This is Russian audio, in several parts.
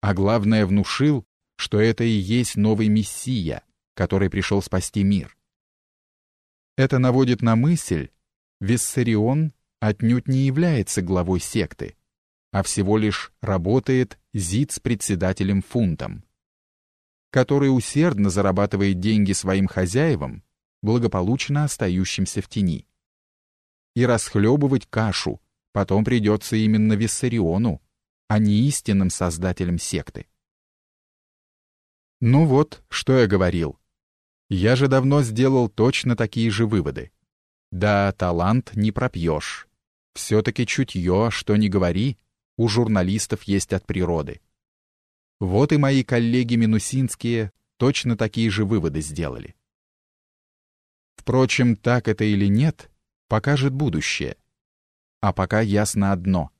а главное внушил, что это и есть новый Мессия, который пришел спасти мир. Это наводит на мысль, Виссарион отнюдь не является главой секты, а всего лишь работает ЗИЦ-председателем фунтом, который усердно зарабатывает деньги своим хозяевам, благополучно остающимся в тени. И расхлебывать кашу потом придется именно Виссариону, а не истинным создателям секты. Ну вот, что я говорил. Я же давно сделал точно такие же выводы. Да, талант не пропьешь. Все-таки чутье, что не говори, у журналистов есть от природы. Вот и мои коллеги минусинские точно такие же выводы сделали. Впрочем, так это или нет, покажет будущее. А пока ясно одно.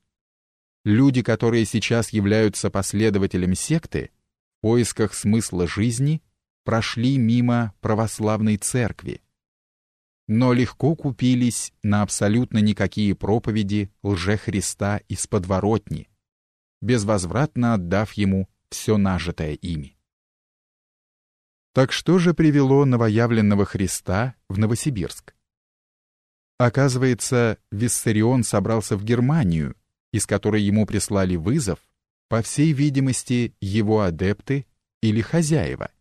Люди, которые сейчас являются последователями секты, в поисках смысла жизни прошли мимо православной церкви, но легко купились на абсолютно никакие проповеди лже-Христа из подворотни, безвозвратно отдав ему все нажитое ими. Так что же привело новоявленного Христа в Новосибирск? Оказывается, Виссарион собрался в Германию, из которой ему прислали вызов, по всей видимости, его адепты или хозяева.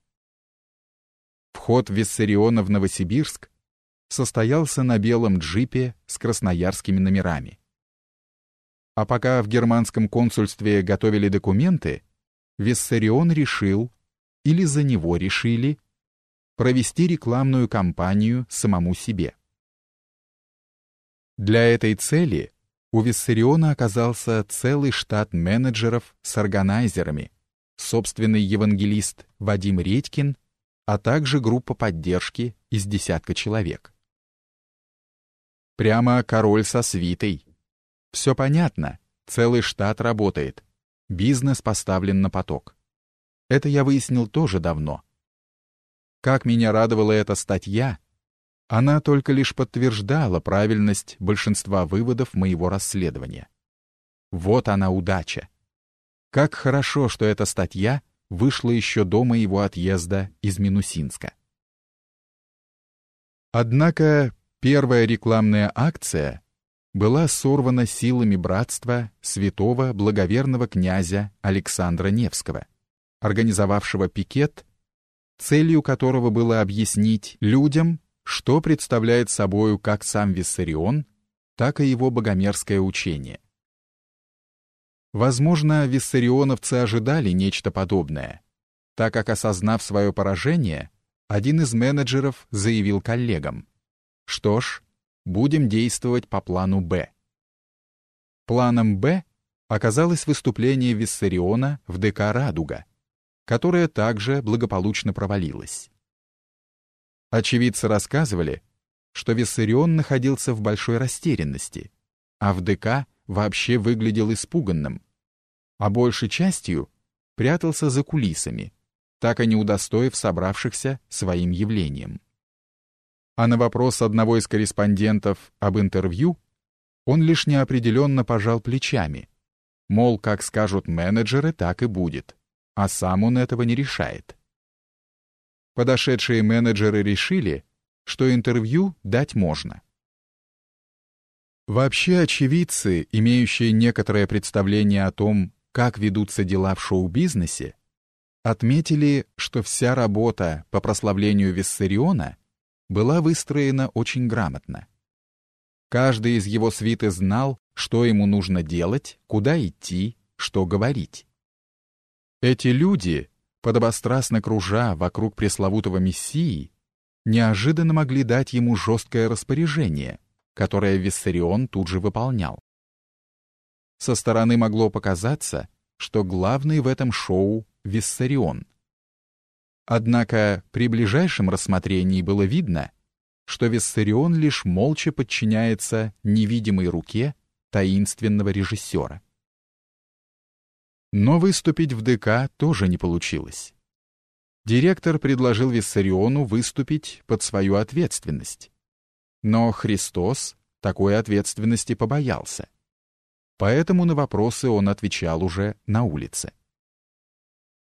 Вход Виссариона в Новосибирск состоялся на белом джипе с красноярскими номерами. А пока в германском консульстве готовили документы, Виссарион решил, или за него решили, провести рекламную кампанию самому себе. Для этой цели у Виссариона оказался целый штат менеджеров с органайзерами, собственный евангелист Вадим Редькин, а также группа поддержки из десятка человек. Прямо король со свитой. Все понятно, целый штат работает, бизнес поставлен на поток. Это я выяснил тоже давно. Как меня радовала эта статья, она только лишь подтверждала правильность большинства выводов моего расследования. Вот она удача. Как хорошо, что эта статья вышла еще до моего отъезда из Минусинска. Однако Первая рекламная акция была сорвана силами братства святого благоверного князя Александра Невского, организовавшего пикет, целью которого было объяснить людям, что представляет собою как сам Виссарион, так и его богомерзкое учение. Возможно, виссарионовцы ожидали нечто подобное, так как, осознав свое поражение, один из менеджеров заявил коллегам, что ж, будем действовать по плану «Б». Планом «Б» оказалось выступление Виссариона в ДК «Радуга», которое также благополучно провалилось. Очевидцы рассказывали, что Виссарион находился в большой растерянности, а в ДК вообще выглядел испуганным, а большей частью прятался за кулисами, так и не удостоив собравшихся своим явлением а на вопрос одного из корреспондентов об интервью он лишь неопределенно пожал плечами. Мол, как скажут менеджеры, так и будет, а сам он этого не решает. Подошедшие менеджеры решили, что интервью дать можно. Вообще очевидцы, имеющие некоторое представление о том, как ведутся дела в шоу-бизнесе, отметили, что вся работа по прославлению Виссариона была выстроена очень грамотно. Каждый из его свиты знал, что ему нужно делать, куда идти, что говорить. Эти люди, подобострастно кружа вокруг пресловутого Мессии, неожиданно могли дать ему жесткое распоряжение, которое Виссарион тут же выполнял. Со стороны могло показаться, что главный в этом шоу — Виссарион — Однако при ближайшем рассмотрении было видно, что Виссарион лишь молча подчиняется невидимой руке таинственного режиссера. Но выступить в ДК тоже не получилось. Директор предложил Виссариону выступить под свою ответственность. Но Христос такой ответственности побоялся. Поэтому на вопросы он отвечал уже на улице.